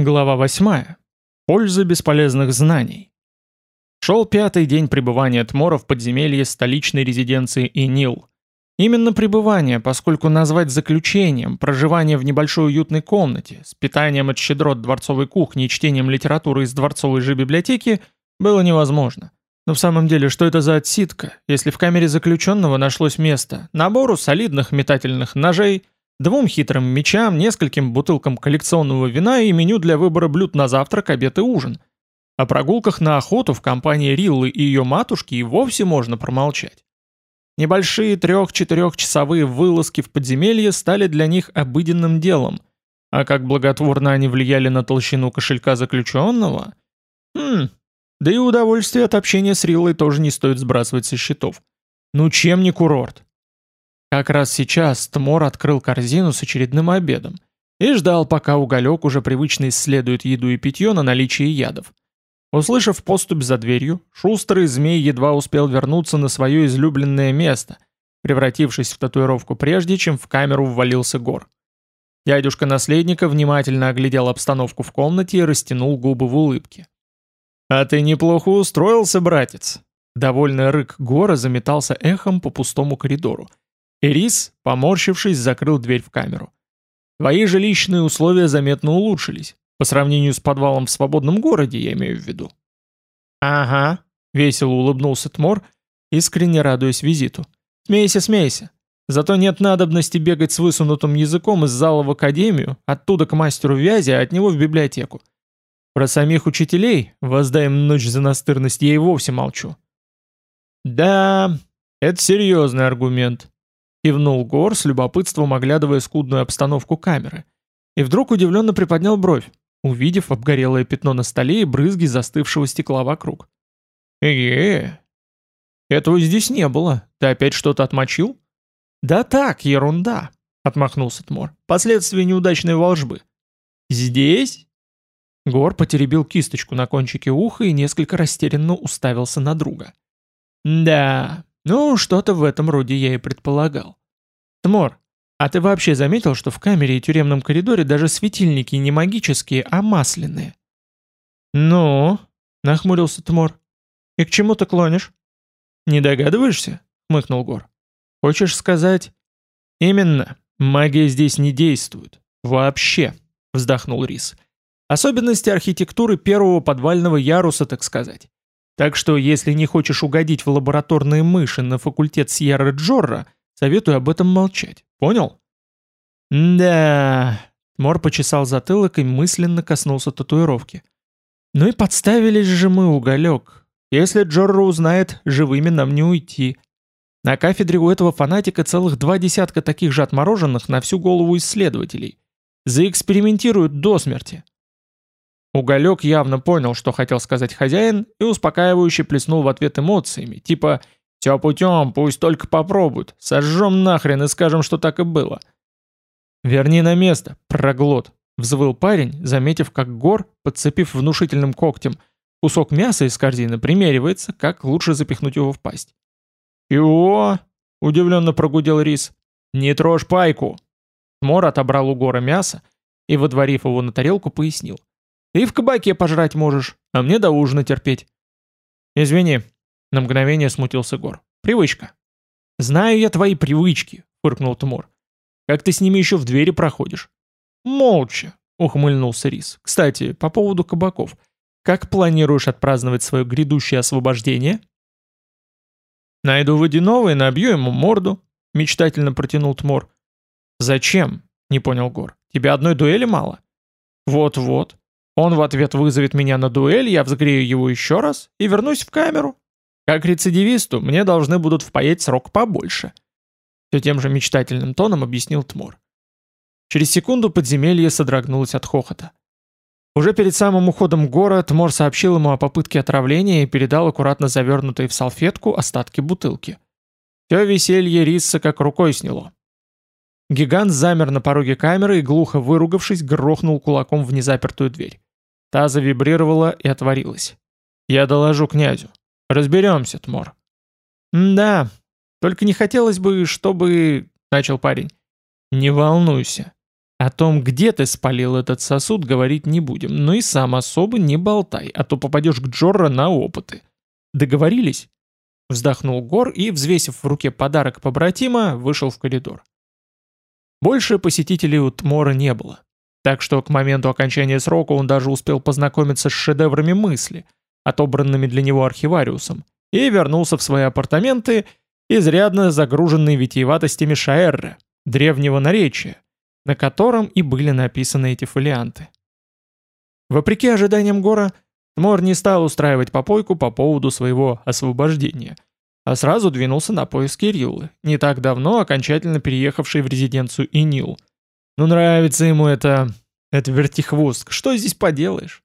Глава 8. Польза бесполезных знаний. Шел пятый день пребывания Тмора в подземелье столичной резиденции Инил. Именно пребывание, поскольку назвать заключением проживание в небольшой уютной комнате с питанием от щедрот дворцовой кухни и чтением литературы из дворцовой же библиотеки было невозможно. Но в самом деле, что это за отсидка, если в камере заключенного нашлось место набору солидных метательных ножей – Двум хитрым мечам, нескольким бутылкам коллекционного вина и меню для выбора блюд на завтрак, обед и ужин. О прогулках на охоту в компании Риллы и ее матушки и вовсе можно промолчать. Небольшие трех-четырехчасовые вылазки в подземелье стали для них обыденным делом, а как благотворно они влияли на толщину кошелька заключенного... Хм, да и удовольствие от общения с Риллой тоже не стоит сбрасывать со счетов. Ну чем не курорт? Как раз сейчас Тмор открыл корзину с очередным обедом и ждал, пока уголек уже привычно исследует еду и питье на наличие ядов. Услышав поступь за дверью, шустрый змей едва успел вернуться на свое излюбленное место, превратившись в татуировку прежде, чем в камеру ввалился гор. Дядюшка наследника внимательно оглядел обстановку в комнате и растянул губы в улыбке. «А ты неплохо устроился, братец!» Довольный рык гора заметался эхом по пустому коридору. Ирис, поморщившись, закрыл дверь в камеру. Твои жилищные условия заметно улучшились. По сравнению с подвалом в свободном городе, я имею в виду. Ага, весело улыбнулся Тмор, искренне радуясь визиту. Смейся, смейся. Зато нет надобности бегать с высунутым языком из зала в академию, оттуда к мастеру вязи, а от него в библиотеку. Про самих учителей, воздаем ночь за настырность, я и вовсе молчу. Да, это серьезный аргумент, Кивнул Гор с любопытством оглядывая скудную обстановку камеры. И вдруг удивленно приподнял бровь, увидев обгорелое пятно на столе и брызги застывшего стекла вокруг. «Эге, этого здесь не было. Ты опять что-то отмочил?» «Да так, ерунда», — отмахнулся Тмор. «Последствия неудачной волжбы». «Здесь?» Гор потеребил кисточку на кончике уха и несколько растерянно уставился на друга. «Да, ну, что-то в этом роде я и предполагал. Тмор, а ты вообще заметил, что в камере и тюремном коридоре даже светильники не магические, а масляные? Ну, нахмурился Тмор. И к чему ты клонишь? Не догадываешься? хмыкнул Гор. Хочешь сказать? Именно. Магия здесь не действует. Вообще, вздохнул Рис. Особенности архитектуры первого подвального яруса, так сказать. Так что, если не хочешь угодить в лабораторные мыши на факультет Сьерра Джорра, советую об этом молчать. Понял? Да. Мор почесал затылок и мысленно коснулся татуировки. Ну и подставились же мы уголек. Если Джорро узнает, живыми нам не уйти. На кафедре у этого фанатика целых два десятка таких же отмороженных на всю голову исследователей. Заэкспериментируют до смерти. Уголек явно понял, что хотел сказать хозяин, и успокаивающе плеснул в ответ эмоциями, типа «Все путем, пусть только попробуют, сожжем нахрен и скажем, что так и было». «Верни на место, проглот», — взвыл парень, заметив, как Гор, подцепив внушительным когтем кусок мяса из корзины, примеривается, как лучше запихнуть его в пасть. «Чего?» — удивленно прогудел Рис. «Не трожь пайку!» Мор отобрал у Гора мясо и, водворив его на тарелку, пояснил. Ты в кабаке пожрать можешь, а мне до ужина терпеть. Извини, на мгновение смутился Гор. Привычка. Знаю я твои привычки, фыркнул Тимур. Как ты с ними еще в двери проходишь? Молча, ухмыльнулся Рис. Кстати, по поводу кабаков. Как планируешь отпраздновать свое грядущее освобождение? Найду водяного и набью ему морду, мечтательно протянул Тмор. Зачем? Не понял Гор. Тебе одной дуэли мало? Вот-вот. Он в ответ вызовет меня на дуэль, я взгрею его еще раз и вернусь в камеру. Как рецидивисту мне должны будут впаять срок побольше. Все тем же мечтательным тоном объяснил Тмор. Через секунду подземелье содрогнулось от хохота. Уже перед самым уходом Гора Тмор сообщил ему о попытке отравления и передал аккуратно завернутые в салфетку остатки бутылки. Все веселье Рисса как рукой сняло. Гигант замер на пороге камеры и, глухо выругавшись, грохнул кулаком в незапертую дверь. Та завибрировала и отворилась. «Я доложу князю. Разберемся, Тмор». «Да, только не хотелось бы, чтобы...» — начал парень. «Не волнуйся. О том, где ты спалил этот сосуд, говорить не будем, но и сам особо не болтай, а то попадешь к Джорро на опыты. Договорились?» Вздохнул Гор и, взвесив в руке подарок побратима, вышел в коридор. Больше посетителей у Тмора не было. Так что к моменту окончания срока он даже успел познакомиться с шедеврами мысли, отобранными для него архивариусом, и вернулся в свои апартаменты, изрядно загруженный витиеватостями Шаэрра, древнего наречия, на котором и были написаны эти фолианты. Вопреки ожиданиям Гора, Тмор не стал устраивать попойку по поводу своего освобождения, а сразу двинулся на поиски Риллы, не так давно окончательно переехавшей в резиденцию Инил. Ну нравится ему это... это вертихвостка, что здесь поделаешь?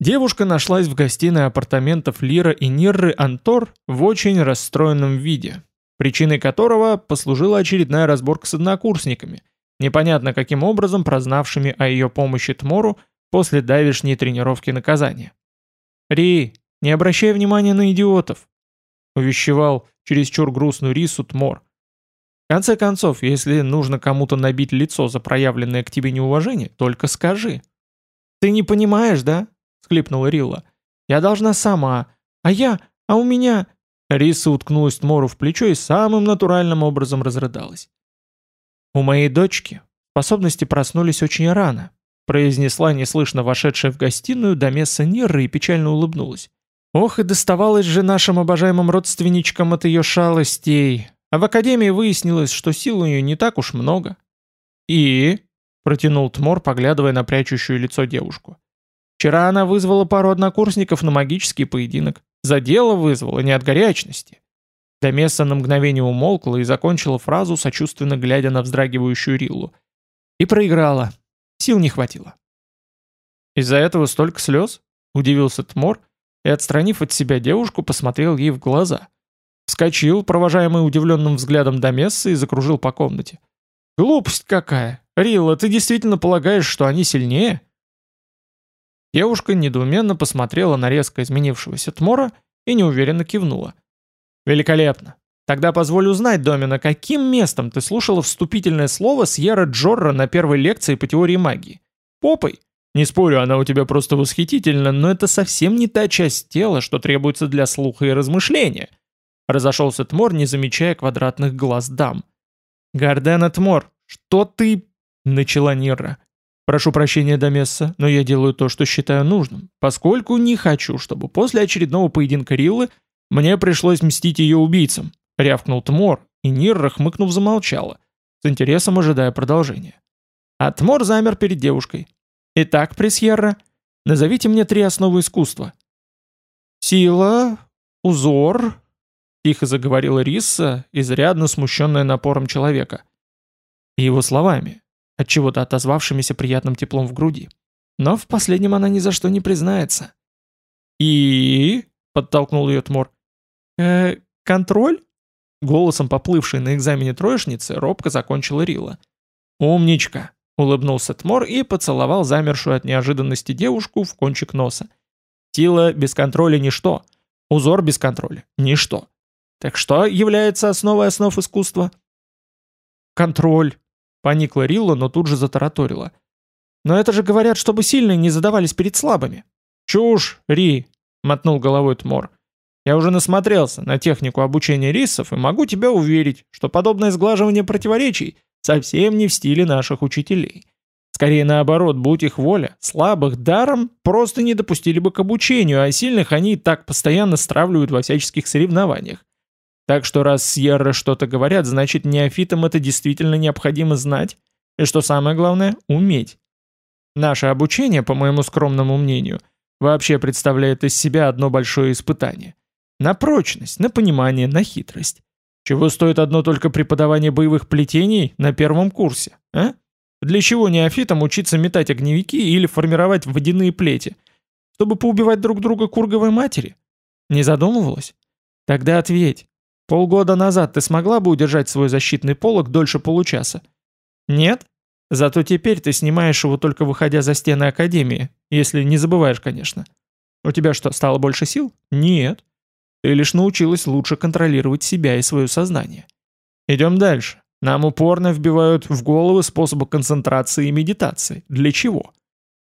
Девушка нашлась в гостиной апартаментов Лира и Нирры Антор в очень расстроенном виде, причиной которого послужила очередная разборка с однокурсниками, непонятно каким образом прознавшими о ее помощи Тмору после давешней тренировки наказания. «Ри, не обращай внимания на идиотов», — увещевал чересчур грустную рису Тмор. «В конце концов, если нужно кому-то набить лицо за проявленное к тебе неуважение, только скажи». «Ты не понимаешь, да?» — склипнула Рилла. «Я должна сама. А я... А у меня...» Риса уткнулась Тмору в плечо и самым натуральным образом разрыдалась. «У моей дочки способности проснулись очень рано», произнесла неслышно вошедшая в гостиную Домесса Нирра и печально улыбнулась. «Ох, и доставалось же нашим обожаемым родственничкам от ее шалостей. А в академии выяснилось, что сил у нее не так уж много». «И?» — протянул Тмор, поглядывая на прячущую лицо девушку. «Вчера она вызвала пару однокурсников на магический поединок. За дело вызвала, не от горячности». Домесса на мгновение умолкла и закончила фразу, сочувственно глядя на вздрагивающую Риллу. «И проиграла. Сил не хватило. «Из-за этого столько слез?» — удивился Тмор и, отстранив от себя девушку, посмотрел ей в глаза. Вскочил, провожаемый удивленным взглядом до месса, и закружил по комнате. «Глупость какая! Рилла, ты действительно полагаешь, что они сильнее?» Девушка недоуменно посмотрела на резко изменившегося Тмора и неуверенно кивнула. «Великолепно! Тогда позволь узнать, Домина, каким местом ты слушала вступительное слово Сьерра Джорра на первой лекции по теории магии? Попой? Не спорю, она у тебя просто восхитительна, но это совсем не та часть тела, что требуется для слуха и размышления. Разошелся Тмор, не замечая квадратных глаз дам. Гардена Тмор, что ты... Начала Нирра. Прошу прощения, Домесса, но я делаю то, что считаю нужным, поскольку не хочу, чтобы после очередного поединка Риллы мне пришлось мстить ее убийцам. Рявкнул Тмор, и Нирра, хмыкнув, замолчала, с интересом ожидая продолжения. А Тмор замер перед девушкой. «Итак, Пресьерра, назовите мне три основы искусства». «Сила, узор», — тихо заговорила Рисса, изрядно смущенная напором человека. И его словами, от чего то отозвавшимися приятным теплом в груди. Но в последнем она ни за что не признается. «И...» — подтолкнул ее Тмор. «Э, контроль?» Голосом поплывшей на экзамене троечницы робко закончила Рила. «Умничка!» — улыбнулся Тмор и поцеловал замершую от неожиданности девушку в кончик носа. «Сила без контроля — ничто. Узор без контроля — ничто. Так что является основой основ искусства?» «Контроль!» — поникла Рилла, но тут же затараторила. «Но это же говорят, чтобы сильные не задавались перед слабыми». «Чушь, Ри!» — мотнул головой Тмор. Я уже насмотрелся на технику обучения рисов и могу тебя уверить, что подобное сглаживание противоречий совсем не в стиле наших учителей. Скорее наоборот, будь их воля, слабых даром просто не допустили бы к обучению, а сильных они и так постоянно стравливают во всяческих соревнованиях. Так что раз Сьерра что-то говорят, значит неофитам это действительно необходимо знать, и что самое главное, уметь. Наше обучение, по моему скромному мнению, вообще представляет из себя одно большое испытание. На прочность, на понимание, на хитрость. Чего стоит одно только преподавание боевых плетений на первом курсе, а? Для чего неофитам учиться метать огневики или формировать водяные плети? Чтобы поубивать друг друга курговой матери? Не задумывалась? Тогда ответь. Полгода назад ты смогла бы удержать свой защитный полог дольше получаса? Нет? Зато теперь ты снимаешь его только выходя за стены Академии, если не забываешь, конечно. У тебя что, стало больше сил? Нет. Ты лишь научилась лучше контролировать себя и свое сознание. Идем дальше. Нам упорно вбивают в головы способы концентрации и медитации. Для чего?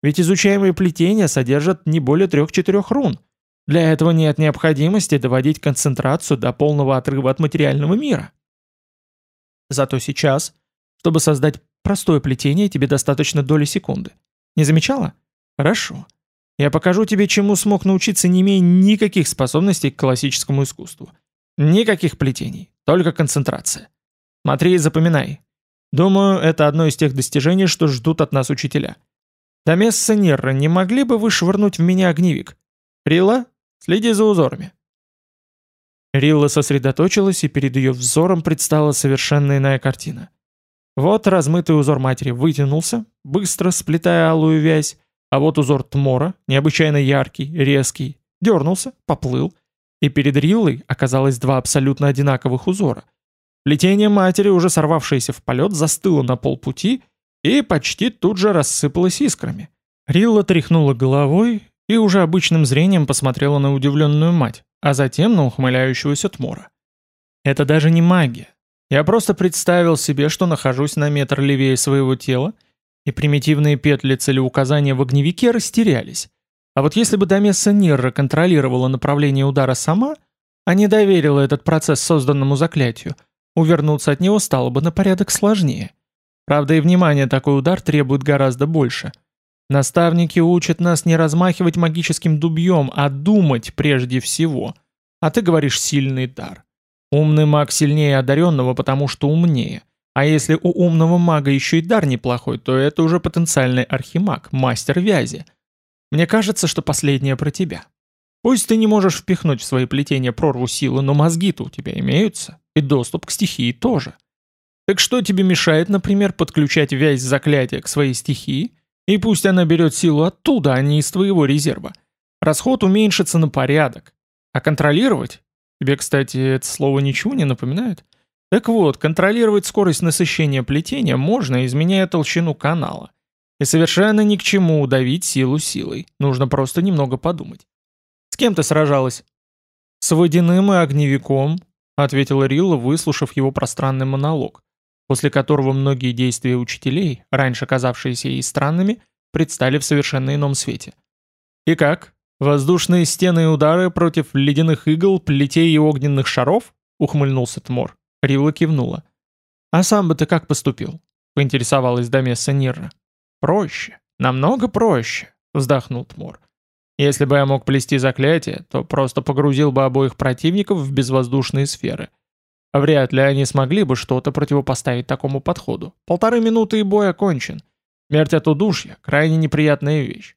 Ведь изучаемые плетения содержат не более трех-четырех рун. Для этого нет необходимости доводить концентрацию до полного отрыва от материального мира. Зато сейчас, чтобы создать простое плетение, тебе достаточно доли секунды. Не замечала? Хорошо. Я покажу тебе, чему смог научиться, не имея никаких способностей к классическому искусству. Никаких плетений, только концентрация. Смотри и запоминай. Думаю, это одно из тех достижений, что ждут от нас учителя. Домесса Нерра, не могли бы вы швырнуть в меня огневик? Рила, следи за узорами. Рилла сосредоточилась, и перед ее взором предстала совершенно иная картина. Вот размытый узор матери вытянулся, быстро сплетая алую вязь, а вот узор Тмора, необычайно яркий, резкий, дернулся, поплыл, и перед Риллой оказалось два абсолютно одинаковых узора. Плетение матери, уже сорвавшееся в полет, застыло на полпути и почти тут же рассыпалось искрами. Рилла тряхнула головой и уже обычным зрением посмотрела на удивленную мать, а затем на ухмыляющегося Тмора. Это даже не магия. Я просто представил себе, что нахожусь на метр левее своего тела и примитивные петли целеуказания в огневике растерялись. А вот если бы Домесса Нирра контролировала направление удара сама, а не доверила этот процесс созданному заклятию, увернуться от него стало бы на порядок сложнее. Правда и внимание такой удар требует гораздо больше. Наставники учат нас не размахивать магическим дубьем, а думать прежде всего. А ты говоришь «сильный дар». Умный маг сильнее одаренного, потому что умнее – а если у умного мага еще и дар неплохой, то это уже потенциальный архимаг, мастер вязи. Мне кажется, что последнее про тебя. Пусть ты не можешь впихнуть в свои плетения прорву силы, но мозги-то у тебя имеются, и доступ к стихии тоже. Так что тебе мешает, например, подключать вязь заклятия к своей стихии, и пусть она берет силу оттуда, а не из твоего резерва. Расход уменьшится на порядок. А контролировать? Тебе, кстати, это слово ничего не напоминает? Так вот, контролировать скорость насыщения плетения можно, изменяя толщину канала. И совершенно ни к чему удавить силу силой. Нужно просто немного подумать. «С кем ты сражалась?» «С водяным и огневиком», — ответила Рилла, выслушав его пространный монолог, после которого многие действия учителей, раньше казавшиеся ей странными, предстали в совершенно ином свете. «И как? Воздушные стены и удары против ледяных игл, плетей и огненных шаров?» — ухмыльнулся Тмор. Рилла кивнула. «А сам бы ты как поступил?» — поинтересовалась Домесса Нирра. «Проще. Намного проще», — вздохнул Тмор. «Если бы я мог плести заклятие, то просто погрузил бы обоих противников в безвоздушные сферы. Вряд ли они смогли бы что-то противопоставить такому подходу. Полторы минуты и бой окончен. Смерть от удушья — крайне неприятная вещь.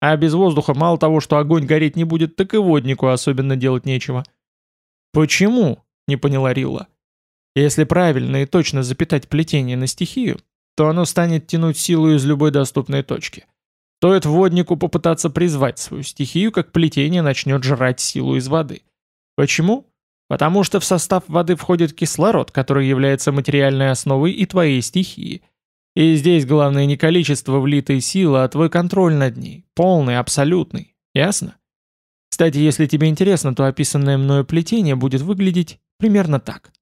А без воздуха мало того, что огонь гореть не будет, так и воднику особенно делать нечего». «Почему?» — не поняла Рилла. Если правильно и точно запитать плетение на стихию, то оно станет тянуть силу из любой доступной точки. Стоит воднику попытаться призвать свою стихию, как плетение начнет жрать силу из воды. Почему? Потому что в состав воды входит кислород, который является материальной основой и твоей стихии. И здесь главное не количество влитой силы, а твой контроль над ней. Полный, абсолютный. Ясно? Кстати, если тебе интересно, то описанное мною плетение будет выглядеть примерно так.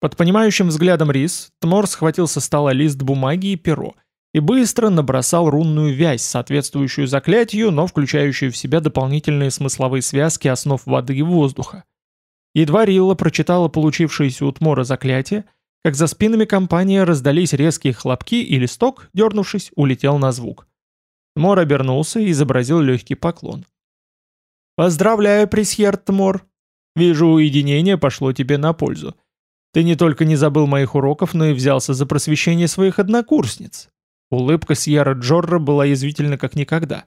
Под понимающим взглядом Рис, Тмор схватил со стола лист бумаги и перо и быстро набросал рунную вязь, соответствующую заклятию, но включающую в себя дополнительные смысловые связки основ воды и воздуха. Едва Рилла прочитала получившееся у Тмора заклятие, как за спинами компании раздались резкие хлопки, и листок, дернувшись, улетел на звук. Тмор обернулся и изобразил легкий поклон. «Поздравляю, пресьер Тмор. Вижу, уединение пошло тебе на пользу. Ты не только не забыл моих уроков, но и взялся за просвещение своих однокурсниц». Улыбка Сьерра Джорра была язвительна как никогда.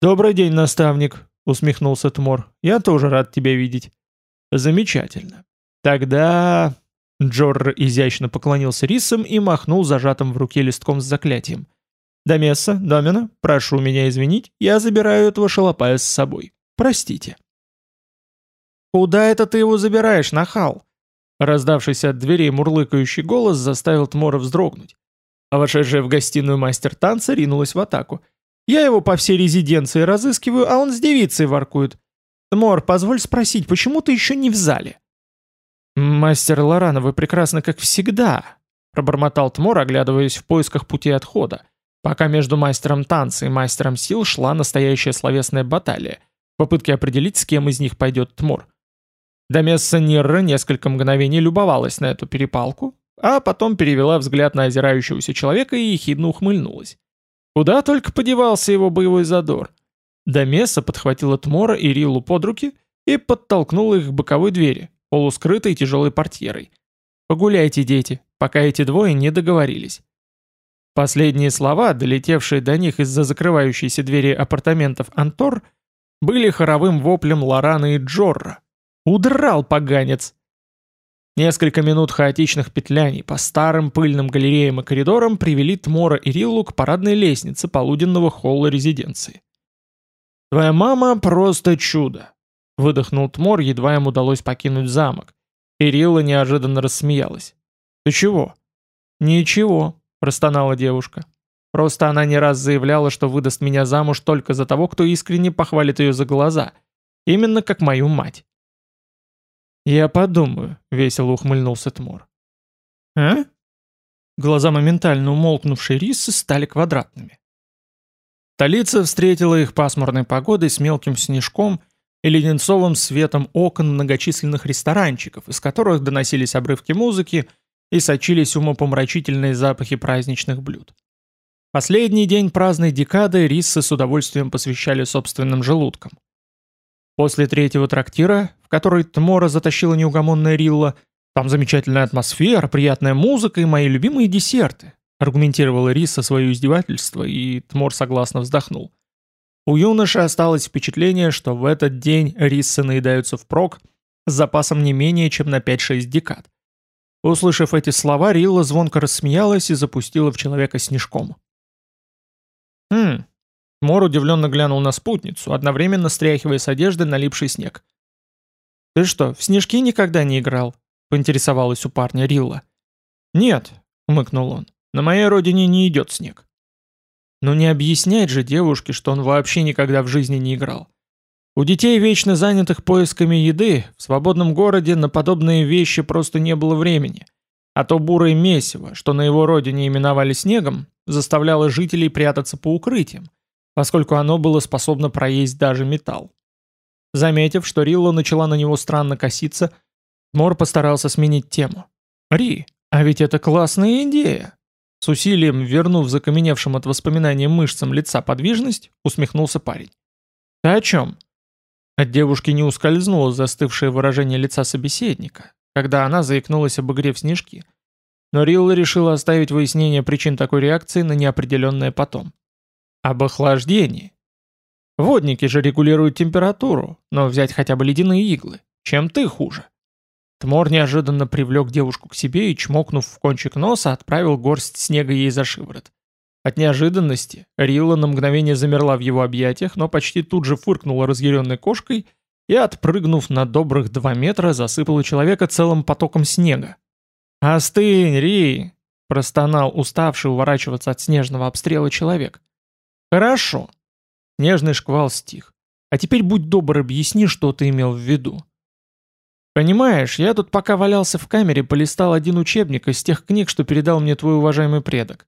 «Добрый день, наставник», — усмехнулся Тмор. «Я тоже рад тебя видеть». «Замечательно. Тогда...» Джорр изящно поклонился рисам и махнул зажатым в руке листком с заклятием. «Домесса, Домина, прошу меня извинить, я забираю этого шалопая с собой. Простите». «Куда это ты его забираешь, нахал?» Раздавшийся от дверей мурлыкающий голос заставил Тмора вздрогнуть. А вошедшая в гостиную мастер танца ринулась в атаку. «Я его по всей резиденции разыскиваю, а он с девицей воркует. Тмор, позволь спросить, почему ты еще не в зале?» «Мастер Лорана, вы прекрасны как всегда», — пробормотал Тмор, оглядываясь в поисках пути отхода, пока между мастером танца и мастером сил шла настоящая словесная баталия, в попытке определить, с кем из них пойдет Тмор. Домесса Нирра несколько мгновений любовалась на эту перепалку, а потом перевела взгляд на озирающегося человека и ехидно ухмыльнулась. Куда только подевался его боевой задор. Домесса подхватила Тмора и Рилу под руки и подтолкнула их к боковой двери, полускрытой тяжелой портьерой. «Погуляйте, дети, пока эти двое не договорились». Последние слова, долетевшие до них из-за закрывающейся двери апартаментов Антор, были хоровым воплем Лорана и Джорра. «Удрал, поганец!» Несколько минут хаотичных петляний по старым пыльным галереям и коридорам привели Тмора и Риллу к парадной лестнице полуденного холла резиденции. «Твоя мама просто чудо!» Выдохнул Тмор, едва им удалось покинуть замок. Ирилла неожиданно рассмеялась. «Ты чего?» «Ничего», — простонала девушка. «Просто она не раз заявляла, что выдаст меня замуж только за того, кто искренне похвалит ее за глаза. Именно как мою мать». «Я подумаю», — весело ухмыльнулся Тмор. «А?» Глаза моментально умолкнувшей рисы стали квадратными. Столица встретила их пасмурной погодой с мелким снежком — и леденцовым светом окон многочисленных ресторанчиков, из которых доносились обрывки музыки и сочились умопомрачительные запахи праздничных блюд. Последний день праздной декады риссы с удовольствием посвящали собственным желудкам. После третьего трактира, в который Тмора затащила неугомонная Рилла, там замечательная атмосфера, приятная музыка и мои любимые десерты, аргументировала Риса свое издевательство, и Тмор согласно вздохнул. У юноши осталось впечатление, что в этот день риссы наедаются впрок с запасом не менее чем на 5-6 декад. Услышав эти слова, Рилла звонко рассмеялась и запустила в человека снежком. «Хм...» Мор удивленно глянул на спутницу, одновременно стряхивая с одежды налипший снег. «Ты что, в снежки никогда не играл?» — поинтересовалась у парня Рилла. «Нет», — умыкнул он, — «на моей родине не идет снег». Но не объяснять же девушке, что он вообще никогда в жизни не играл. У детей, вечно занятых поисками еды, в свободном городе на подобные вещи просто не было времени. А то бурое месиво, что на его родине именовали снегом, заставляло жителей прятаться по укрытиям, поскольку оно было способно проесть даже металл. Заметив, что Рилла начала на него странно коситься, Мор постарался сменить тему. «Ри, а ведь это классная идея!» С усилием, вернув закаменевшим от воспоминания мышцам лица подвижность, усмехнулся парень. «Ты о чем?» От девушки не ускользнуло застывшее выражение лица собеседника, когда она заикнулась об игре в снежки. Но Рилла решила оставить выяснение причин такой реакции на неопределенное потом. Об охлаждении. Водники же регулируют температуру, но взять хотя бы ледяные иглы. Чем ты хуже? Тмор неожиданно привлек девушку к себе и, чмокнув в кончик носа, отправил горсть снега ей за шиворот. От неожиданности Рилла на мгновение замерла в его объятиях, но почти тут же фыркнула разъяренной кошкой и, отпрыгнув на добрых два метра, засыпала человека целым потоком снега. «Остынь, Ри!» – простонал уставший уворачиваться от снежного обстрела человек. «Хорошо». Нежный шквал стих. «А теперь будь добр, объясни, что ты имел в виду». «Понимаешь, я тут пока валялся в камере, полистал один учебник из тех книг, что передал мне твой уважаемый предок.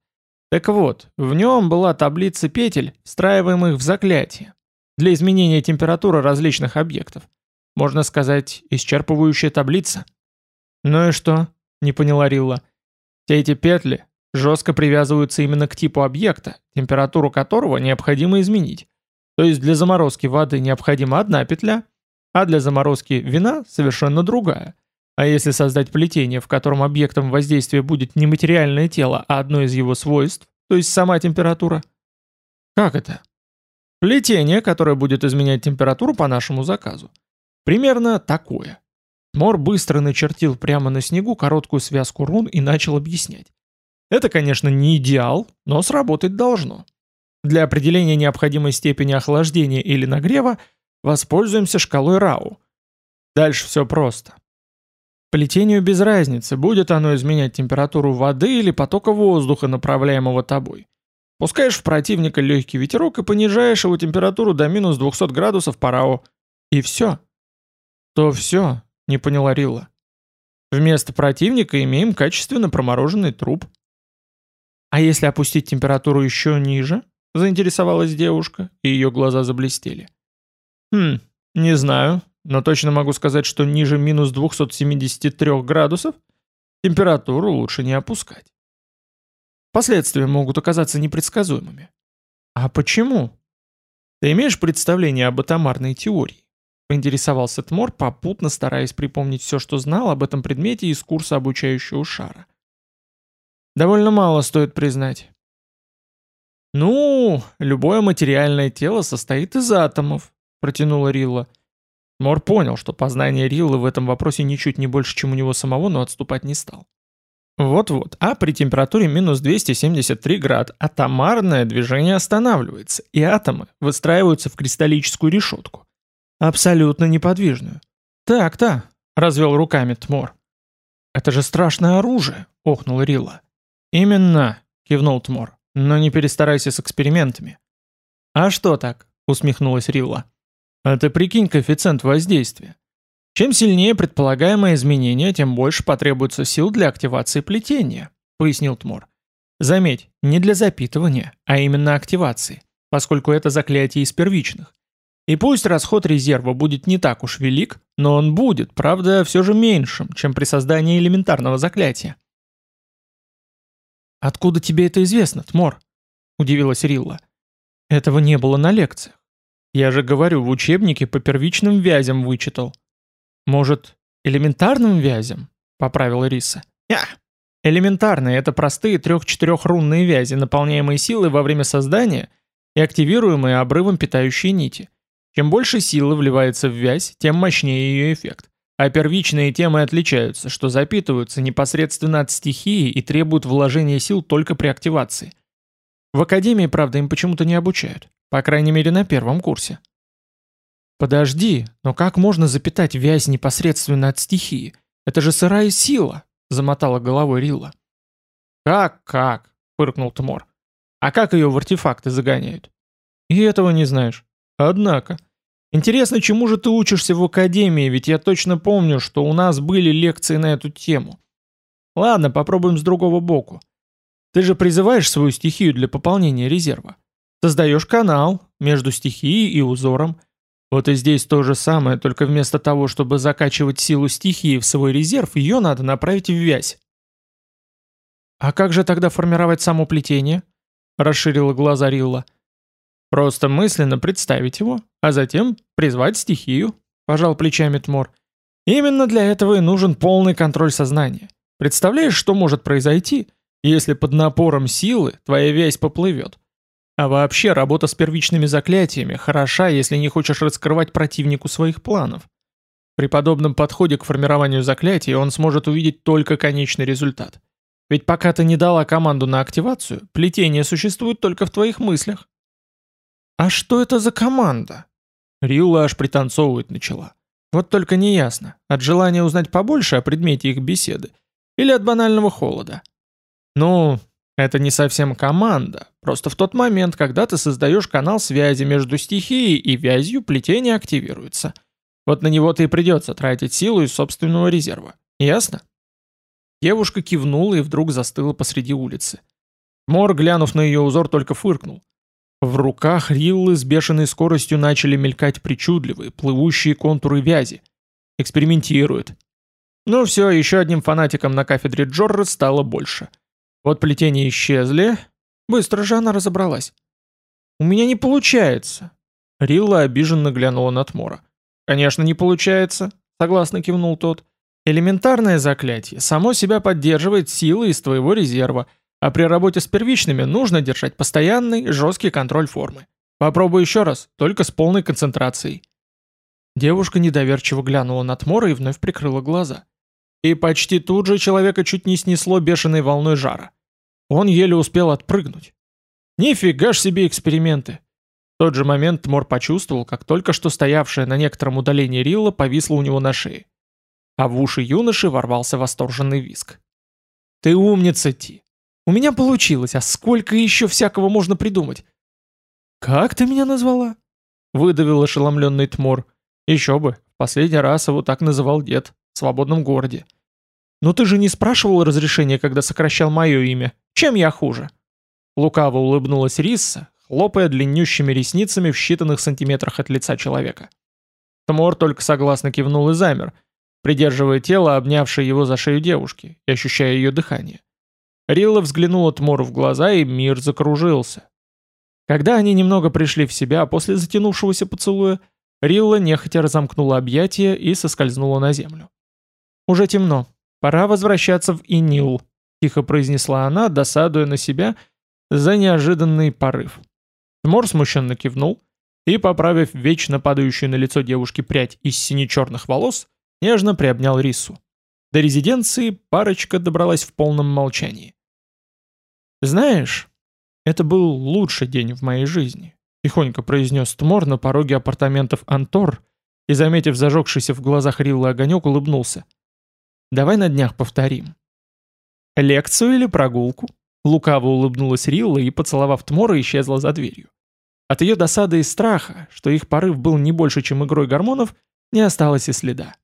Так вот, в нем была таблица петель, встраиваемых в заклятие, для изменения температуры различных объектов. Можно сказать, исчерпывающая таблица». «Ну и что?» — не поняла Рилла. «Все эти петли жестко привязываются именно к типу объекта, температуру которого необходимо изменить. То есть для заморозки воды необходима одна петля — а для заморозки вина совершенно другая. А если создать плетение, в котором объектом воздействия будет не материальное тело, а одно из его свойств, то есть сама температура? Как это? Плетение, которое будет изменять температуру по нашему заказу. Примерно такое. Мор быстро начертил прямо на снегу короткую связку рун и начал объяснять. Это, конечно, не идеал, но сработать должно. Для определения необходимой степени охлаждения или нагрева – Воспользуемся шкалой Рау. Дальше все просто. Плетению без разницы, будет оно изменять температуру воды или потока воздуха, направляемого тобой. Пускаешь в противника легкий ветерок и понижаешь его температуру до минус 200 градусов по Рау. И все. То все, не поняла Рилла. Вместо противника имеем качественно промороженный труп. А если опустить температуру еще ниже? Заинтересовалась девушка, и ее глаза заблестели. Хм, не знаю, но точно могу сказать, что ниже минус 273 градусов температуру лучше не опускать. Последствия могут оказаться непредсказуемыми. А почему? Ты имеешь представление об атомарной теории? Поинтересовался Тмор, попутно стараясь припомнить все, что знал об этом предмете из курса обучающего шара. Довольно мало стоит признать. «Ну, любое материальное тело состоит из атомов», — протянула Рилла. Мор понял, что познание Риллы в этом вопросе ничуть не больше, чем у него самого, но отступать не стал. Вот-вот, а при температуре минус 273 град атомарное движение останавливается, и атомы выстраиваются в кристаллическую решетку. Абсолютно неподвижную. «Так-то», — развел руками Тмор. «Это же страшное оружие», — охнул Рила. «Именно», — кивнул Тмор, — «но не перестарайся с экспериментами». «А что так?» — усмехнулась Рилла. «А ты прикинь коэффициент воздействия. Чем сильнее предполагаемое изменение, тем больше потребуется сил для активации плетения», — пояснил Тмор. «Заметь, не для запитывания, а именно активации, поскольку это заклятие из первичных. И пусть расход резерва будет не так уж велик, но он будет, правда, все же меньшим, чем при создании элементарного заклятия. «Откуда тебе это известно, Тмор?» – удивилась Рилла. «Этого не было на лекциях. Я же говорю, в учебнике по первичным вязям вычитал». «Может, элементарным вязям?» – поправила Риса. «Я!» Элементарные – это простые трех-четырехрунные вязи, наполняемые силой во время создания и активируемые обрывом питающие нити. Чем больше силы вливается в вязь, тем мощнее ее эффект. А первичные темы отличаются, что запитываются непосредственно от стихии и требуют вложения сил только при активации. В академии, правда, им почему-то не обучают. По крайней мере, на первом курсе. «Подожди, но как можно запитать вязь непосредственно от стихии? Это же сырая сила!» — замотала головой Рилла. «Как-как?» — фыркнул Тмор. «А как ее в артефакты загоняют?» «И этого не знаешь. Однако...» Интересно, чему же ты учишься в академии, ведь я точно помню, что у нас были лекции на эту тему. Ладно, попробуем с другого боку. Ты же призываешь свою стихию для пополнения резерва. Создаешь канал между стихией и узором. Вот и здесь то же самое, только вместо того, чтобы закачивать силу стихии в свой резерв, ее надо направить в вязь. «А как же тогда формировать само плетение?» – расширила глаза Рилла. Просто мысленно представить его, а затем призвать стихию, пожал плечами Тмор. Именно для этого и нужен полный контроль сознания. Представляешь, что может произойти, если под напором силы твоя вязь поплывет? А вообще, работа с первичными заклятиями хороша, если не хочешь раскрывать противнику своих планов. При подобном подходе к формированию заклятий он сможет увидеть только конечный результат. Ведь пока ты не дала команду на активацию, плетение существует только в твоих мыслях. «А что это за команда?» Рилла аж пританцовывать начала. Вот только неясно, от желания узнать побольше о предмете их беседы или от банального холода. Ну, это не совсем команда, просто в тот момент, когда ты создаешь канал связи между стихией и вязью, плетение активируется. Вот на него-то и придется тратить силу из собственного резерва. Ясно? Девушка кивнула и вдруг застыла посреди улицы. Мор, глянув на ее узор, только фыркнул. В руках Риллы с бешеной скоростью начали мелькать причудливые, плывущие контуры вязи. Экспериментирует. Ну все, еще одним фанатиком на кафедре Джорра стало больше. Вот плетения исчезли. Быстро же она разобралась. «У меня не получается». Рилла обиженно глянула на Тмора. «Конечно, не получается», — согласно кивнул тот. «Элементарное заклятие само себя поддерживает силой из твоего резерва, а при работе с первичными нужно держать постоянный, жесткий контроль формы. Попробуй еще раз, только с полной концентрацией. Девушка недоверчиво глянула на Тмора и вновь прикрыла глаза. И почти тут же человека чуть не снесло бешеной волной жара. Он еле успел отпрыгнуть. Нифига ж себе эксперименты. В тот же момент Тмор почувствовал, как только что стоявшая на некотором удалении Рилла повисла у него на шее. А в уши юноши ворвался восторженный виск. «Ты умница, Ти! У меня получилось, а сколько еще всякого можно придумать? «Как ты меня назвала?» — выдавил ошеломленный Тмор. «Еще бы, последний раз его так называл дед, в свободном городе. «Но ты же не спрашивал разрешения, когда сокращал мое имя. Чем я хуже?» Лукаво улыбнулась Рисса, хлопая длиннющими ресницами в считанных сантиметрах от лица человека. Тмор только согласно кивнул и замер, придерживая тело, обнявшее его за шею девушки, и ощущая ее дыхание. Рилла взглянула Тмору в глаза, и мир закружился. Когда они немного пришли в себя после затянувшегося поцелуя, Рилла нехотя разомкнула объятия и соскользнула на землю. «Уже темно. Пора возвращаться в Инил», — тихо произнесла она, досадуя на себя за неожиданный порыв. Тмор смущенно кивнул и, поправив вечно падающую на лицо девушки прядь из сине-черных волос, нежно приобнял Рису. До резиденции парочка добралась в полном молчании. «Знаешь, это был лучший день в моей жизни», — тихонько произнес Тмор на пороге апартаментов Антор и, заметив зажегшийся в глазах Риллы огонек, улыбнулся. «Давай на днях повторим». «Лекцию или прогулку?» Лукаво улыбнулась Рилла и, поцеловав Тмора, исчезла за дверью. От ее досады и страха, что их порыв был не больше, чем игрой гормонов, не осталось и следа.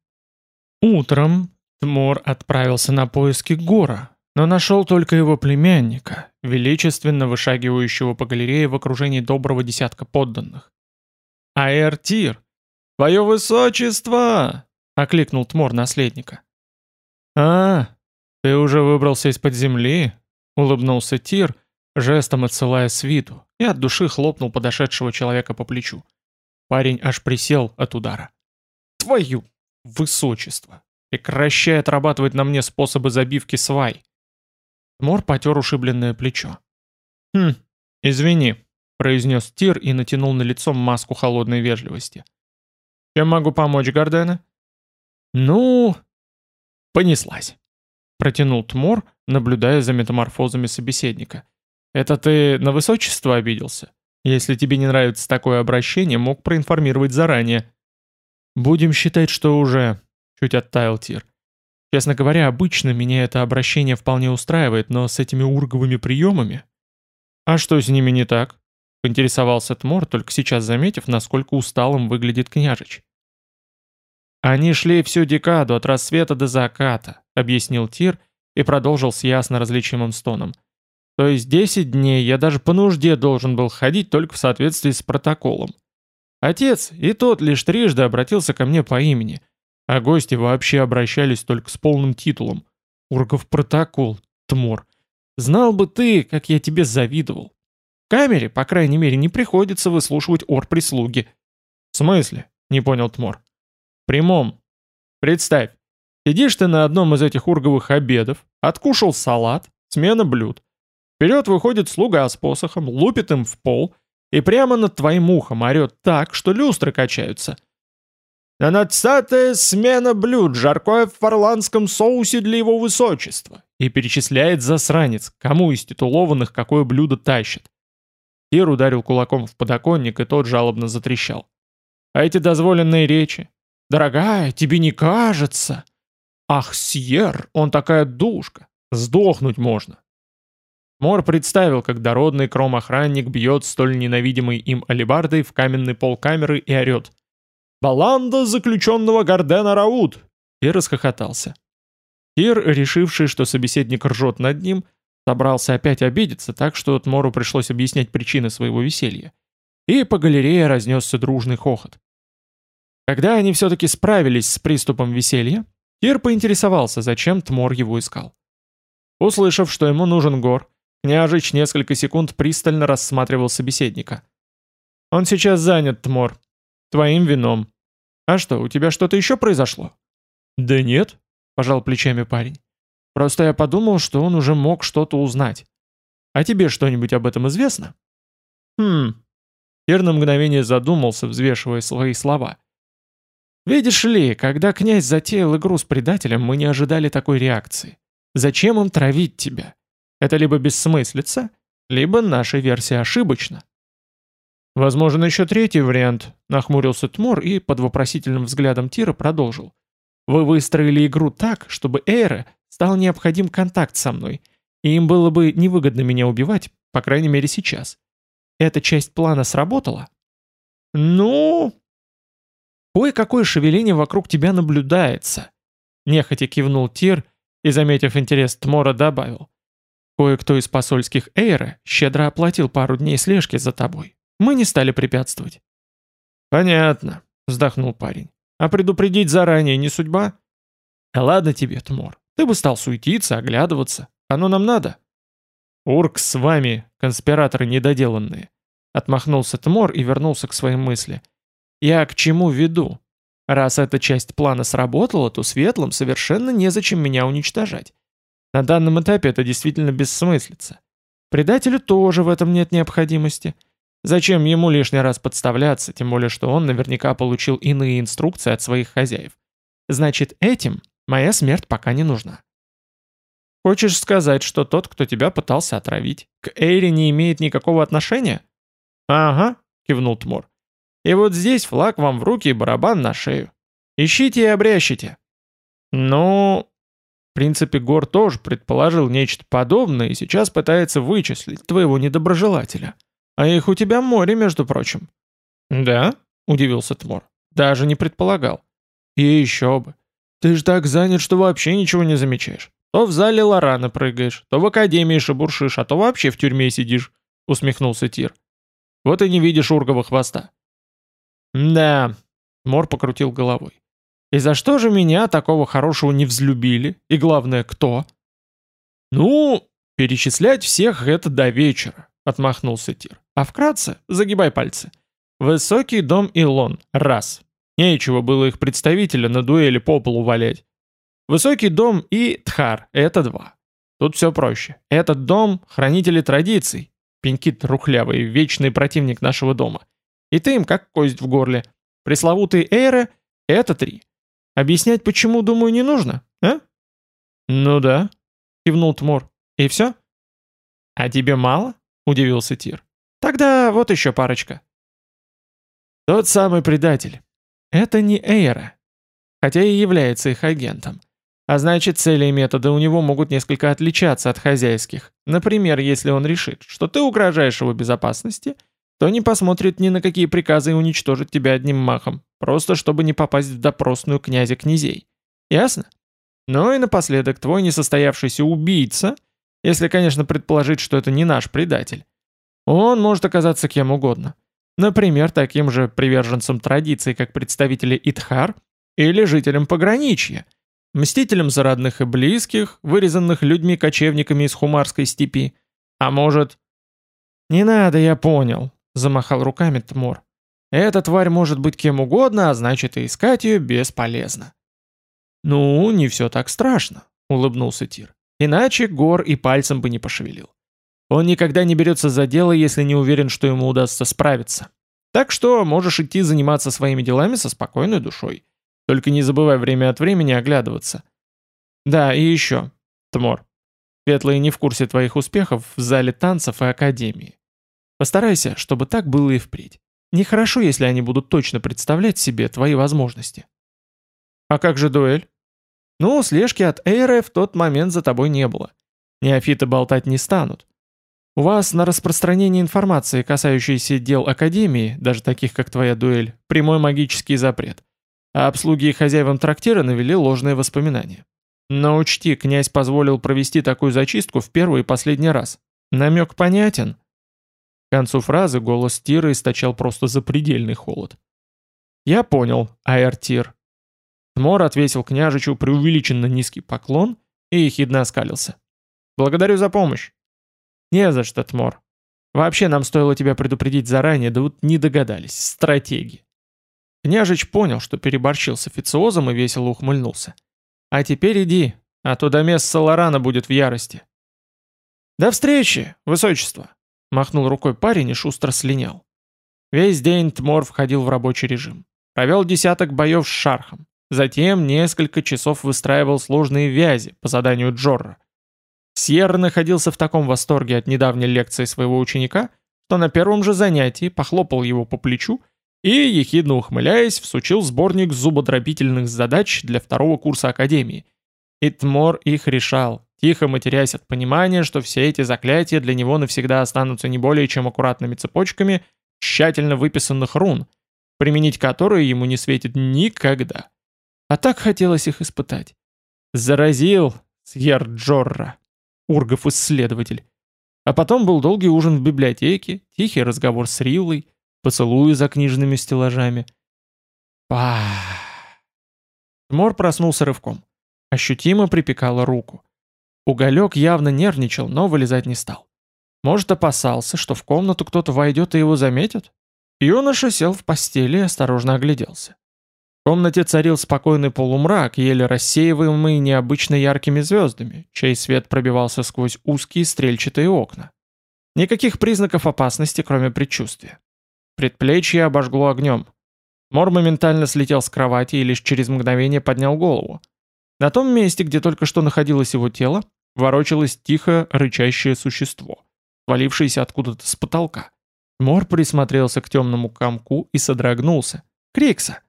Утром Тмор отправился на поиски Гора, но нашел только его племянника, величественно вышагивающего по галерее в окружении доброго десятка подданных. «Аэртир! Твое высочество!» — окликнул Тмор наследника. «А, ты уже выбрался из-под земли?» — улыбнулся Тир, жестом отсылая свиту, и от души хлопнул подошедшего человека по плечу. Парень аж присел от удара. «Твою высочество! Прекращай отрабатывать на мне способы забивки свай!» Мор потер ушибленное плечо. «Хм, извини», — произнес Тир и натянул на лицо маску холодной вежливости. «Чем могу помочь, Гордена?» «Ну...» «Понеслась», — протянул Тмор, наблюдая за метаморфозами собеседника. «Это ты на высочество обиделся? Если тебе не нравится такое обращение, мог проинформировать заранее». «Будем считать, что уже...» — чуть оттаял Тир. Честно говоря, обычно меня это обращение вполне устраивает, но с этими урговыми приемами... А что с ними не так? Поинтересовался Тмор, только сейчас заметив, насколько усталым выглядит княжич. «Они шли всю декаду от рассвета до заката», — объяснил Тир и продолжил с ясно различимым стоном. «То есть 10 дней я даже по нужде должен был ходить только в соответствии с протоколом. Отец и тот лишь трижды обратился ко мне по имени — а гости вообще обращались только с полным титулом. Ургов протокол, Тмор. Знал бы ты, как я тебе завидовал. В камере, по крайней мере, не приходится выслушивать ор прислуги. В смысле? Не понял Тмор. Прямом. Представь, сидишь ты на одном из этих урговых обедов, откушал салат, смена блюд. Вперед выходит слуга с посохом, лупит им в пол и прямо над твоим ухом орет так, что люстры качаются — «Двенадцатая смена блюд, жаркое в фарландском соусе для его высочества!» И перечисляет засранец, кому из титулованных какое блюдо тащит. Тир ударил кулаком в подоконник, и тот жалобно затрещал. «А эти дозволенные речи? Дорогая, тебе не кажется?» «Ах, Сьер, он такая душка! Сдохнуть можно!» Мор представил, как дородный кром-охранник бьет столь ненавидимой им алебардой в каменный пол камеры и орет. Баланда заключенного Гардена Раут!» И расхохотался. Тир, решивший, что собеседник ржет над ним, собрался опять обидеться, так что Тмору пришлось объяснять причины своего веселья. И по галерее разнесся дружный хохот. Когда они все-таки справились с приступом веселья, Тир поинтересовался, зачем Тмор его искал. Услышав, что ему нужен гор, княжич несколько секунд пристально рассматривал собеседника. «Он сейчас занят, Тмор. Твоим вином. «А что, у тебя что-то еще произошло?» «Да нет», — пожал плечами парень. «Просто я подумал, что он уже мог что-то узнать. А тебе что-нибудь об этом известно?» «Хм...» Ир на мгновение задумался, взвешивая свои слова. «Видишь ли, когда князь затеял игру с предателем, мы не ожидали такой реакции. Зачем им травить тебя? Это либо бессмыслица, либо наша версия ошибочна. «Возможен еще третий вариант», — нахмурился Тмор и под вопросительным взглядом Тира продолжил. «Вы выстроили игру так, чтобы Эйре стал необходим контакт со мной, и им было бы невыгодно меня убивать, по крайней мере сейчас. Эта часть плана сработала?» «Ну...» «Кое-какое шевеление вокруг тебя наблюдается», — нехотя кивнул Тир и, заметив интерес Тмора, добавил. Кое-кто из посольских Эйра щедро оплатил пару дней слежки за тобой. Мы не стали препятствовать. «Понятно», — вздохнул парень. «А предупредить заранее не судьба?» «Да ладно тебе, Тмор. Ты бы стал суетиться, оглядываться. Оно нам надо». «Урк с вами, конспираторы недоделанные», — отмахнулся Тмор и вернулся к своим мысли. «Я к чему веду? Раз эта часть плана сработала, то светлым совершенно незачем меня уничтожать. На данном этапе это действительно бессмыслица. Предателю тоже в этом нет необходимости. Зачем ему лишний раз подставляться, тем более что он наверняка получил иные инструкции от своих хозяев. Значит, этим моя смерть пока не нужна. Хочешь сказать, что тот, кто тебя пытался отравить, к Эйре не имеет никакого отношения? Ага, кивнул Тмор. И вот здесь флаг вам в руки и барабан на шею. Ищите и обрящите. Ну, в принципе, Гор тоже предположил нечто подобное и сейчас пытается вычислить твоего недоброжелателя. А их у тебя море, между прочим». «Да?» — удивился Тмор. «Даже не предполагал». «И еще бы. Ты ж так занят, что вообще ничего не замечаешь. То в зале Лорана прыгаешь, то в академии шебуршишь, а то вообще в тюрьме сидишь», — усмехнулся Тир. «Вот и не видишь ургова хвоста». «Да», — Мор покрутил головой. «И за что же меня, такого хорошего, не взлюбили? И главное, кто?» «Ну, перечислять всех это до вечера», — отмахнулся Тир. А вкратце, загибай пальцы. Высокий дом Илон, раз. Нечего было их представителя на дуэли по полу валять. Высокий дом и Тхар, это два. Тут все проще. Этот дом — хранители традиций. Пеньки трухлявый, вечный противник нашего дома. И ты им как кость в горле. Пресловутые эйры — это три. Объяснять почему, думаю, не нужно, а? Ну да, кивнул Тмор. И все? А тебе мало? Удивился Тир. Тогда вот еще парочка. Тот самый предатель. Это не Эйра, хотя и является их агентом. А значит, цели и методы у него могут несколько отличаться от хозяйских. Например, если он решит, что ты угрожаешь его безопасности, то не посмотрит ни на какие приказы и уничтожит тебя одним махом, просто чтобы не попасть в допросную князя князей. Ясно? Ну и напоследок, твой несостоявшийся убийца, если, конечно, предположить, что это не наш предатель, он может оказаться кем угодно. Например, таким же приверженцем традиций, как представители Итхар, или жителем пограничья, мстителем за родных и близких, вырезанных людьми-кочевниками из Хумарской степи. А может... «Не надо, я понял», — замахал руками Тмор. «Эта тварь может быть кем угодно, а значит и искать ее бесполезно». «Ну, не все так страшно», — улыбнулся Тир. «Иначе Гор и пальцем бы не пошевелил. Он никогда не берется за дело, если не уверен, что ему удастся справиться. Так что можешь идти заниматься своими делами со спокойной душой. Только не забывай время от времени оглядываться. Да, и еще, Тмор. Светлые не в курсе твоих успехов в зале танцев и академии. Постарайся, чтобы так было и впредь. Нехорошо, если они будут точно представлять себе твои возможности. А как же дуэль? Ну, слежки от Эйры в тот момент за тобой не было. Неофиты болтать не станут. У вас на распространение информации, касающейся дел Академии, даже таких как твоя дуэль, прямой магический запрет. А обслуги и хозяевам трактира навели ложные воспоминания. Но учти, князь позволил провести такую зачистку в первый и последний раз. Намек понятен? К концу фразы голос Тира источал просто запредельный холод. «Я понял, Аэртир». Тмор отвесил княжичу преувеличенно низкий поклон и ехидно оскалился. «Благодарю за помощь. «Не за что, Тмор. Вообще нам стоило тебя предупредить заранее, да вот не догадались. Стратеги». Княжич понял, что переборщил с официозом и весело ухмыльнулся. «А теперь иди, а то домес Саларана будет в ярости». «До встречи, высочество!» — махнул рукой парень и шустро слинял. Весь день Тмор входил в рабочий режим. Провел десяток боев с Шархом. Затем несколько часов выстраивал сложные вязи по заданию Джорра. Сьерра находился в таком восторге от недавней лекции своего ученика, что на первом же занятии похлопал его по плечу и, ехидно ухмыляясь, всучил сборник зубодробительных задач для второго курса Академии. Итмор их решал, тихо матерясь от понимания, что все эти заклятия для него навсегда останутся не более чем аккуратными цепочками тщательно выписанных рун, применить которые ему не светит никогда. А так хотелось их испытать. Заразил, Сьер Джорра, Ургов-исследователь. А потом был долгий ужин в библиотеке, тихий разговор с Риллой, поцелуи за книжными стеллажами. Пах. Мор проснулся рывком. Ощутимо припекало руку. Уголек явно нервничал, но вылезать не стал. Может, опасался, что в комнату кто-то войдет и его заметят? Юноша сел в постели и осторожно огляделся. В комнате царил спокойный полумрак, еле рассеиваемый необычно яркими звездами, чей свет пробивался сквозь узкие стрельчатые окна. Никаких признаков опасности, кроме предчувствия. Предплечье обожгло огнем. Мор моментально слетел с кровати и лишь через мгновение поднял голову. На том месте, где только что находилось его тело, ворочалось тихо рычащее существо, свалившееся откуда-то с потолка. Мор присмотрелся к темному комку и содрогнулся. Крикса!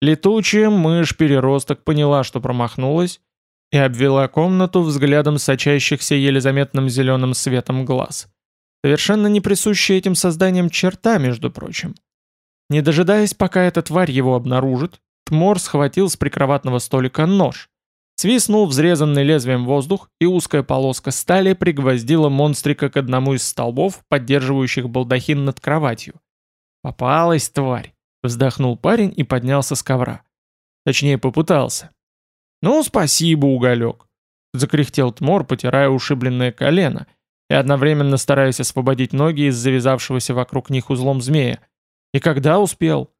Летучая мышь-переросток поняла, что промахнулась, и обвела комнату взглядом сочащихся еле заметным зеленым светом глаз. Совершенно не присущая этим созданиям черта, между прочим. Не дожидаясь, пока эта тварь его обнаружит, Тмор схватил с прикроватного столика нож, свистнул взрезанный лезвием воздух, и узкая полоска стали пригвоздила монстрика к одному из столбов, поддерживающих балдахин над кроватью. Попалась тварь. Вздохнул парень и поднялся с ковра. Точнее, попытался. «Ну, спасибо, уголек!» Закряхтел Тмор, потирая ушибленное колено и одновременно стараясь освободить ноги из завязавшегося вокруг них узлом змея. «И когда успел?»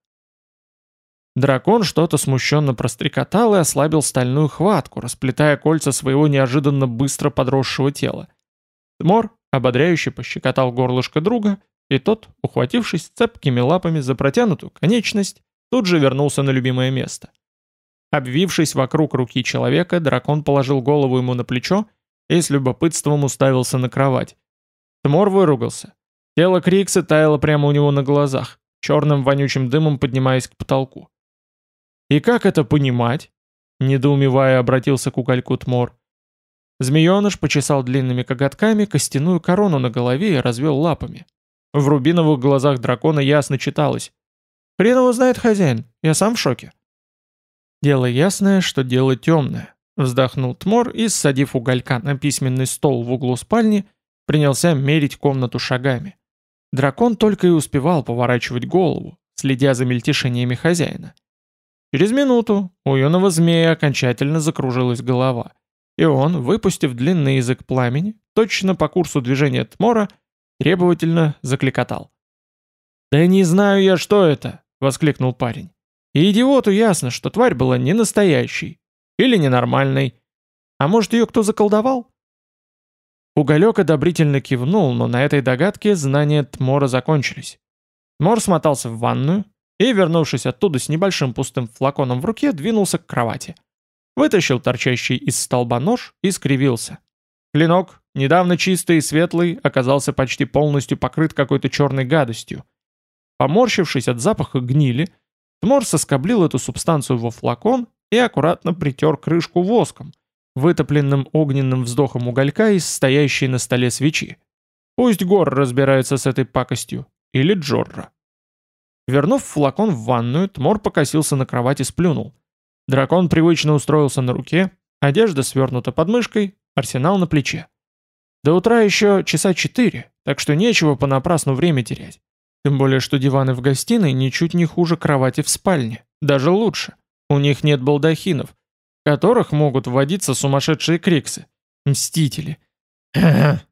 Дракон что-то смущенно прострекотал и ослабил стальную хватку, расплетая кольца своего неожиданно быстро подросшего тела. Тмор ободряюще пощекотал горлышко друга и тот, ухватившись цепкими лапами за протянутую конечность, тут же вернулся на любимое место. Обвившись вокруг руки человека, дракон положил голову ему на плечо и с любопытством уставился на кровать. Тмор выругался. Тело Крикса таяло прямо у него на глазах, черным вонючим дымом поднимаясь к потолку. «И как это понимать?» Недоумевая, обратился к угольку Тмор. Змееныш почесал длинными коготками костяную корону на голове и развел лапами. В рубиновых глазах дракона ясно читалось. «Хрен его знает хозяин, я сам в шоке». «Дело ясное, что дело темное», — вздохнул Тмор и, ссадив уголька на письменный стол в углу спальни, принялся мерить комнату шагами. Дракон только и успевал поворачивать голову, следя за мельтешениями хозяина. Через минуту у юного змея окончательно закружилась голова, и он, выпустив длинный язык пламени, точно по курсу движения Тмора, требовательно закликотал. «Да не знаю я, что это!» — воскликнул парень. «И идиоту ясно, что тварь была не настоящей. Или ненормальной. А может, ее кто заколдовал?» Уголек одобрительно кивнул, но на этой догадке знания Тмора закончились. Тмор смотался в ванную и, вернувшись оттуда с небольшим пустым флаконом в руке, двинулся к кровати. Вытащил торчащий из столба нож и скривился. Клинок, недавно чистый и светлый, оказался почти полностью покрыт какой-то черной гадостью. Поморщившись от запаха гнили, Тмор соскоблил эту субстанцию во флакон и аккуратно притер крышку воском, вытопленным огненным вздохом уголька из стоящей на столе свечи. Пусть Гор разбирается с этой пакостью, или Джорра. Вернув флакон в ванную, Тмор покосился на кровать и сплюнул. Дракон привычно устроился на руке, одежда свернута под мышкой, арсенал на плече. До утра еще часа четыре, так что нечего понапрасну время терять. Тем более, что диваны в гостиной ничуть не хуже кровати в спальне, даже лучше. У них нет балдахинов, в которых могут вводиться сумасшедшие криксы. Мстители.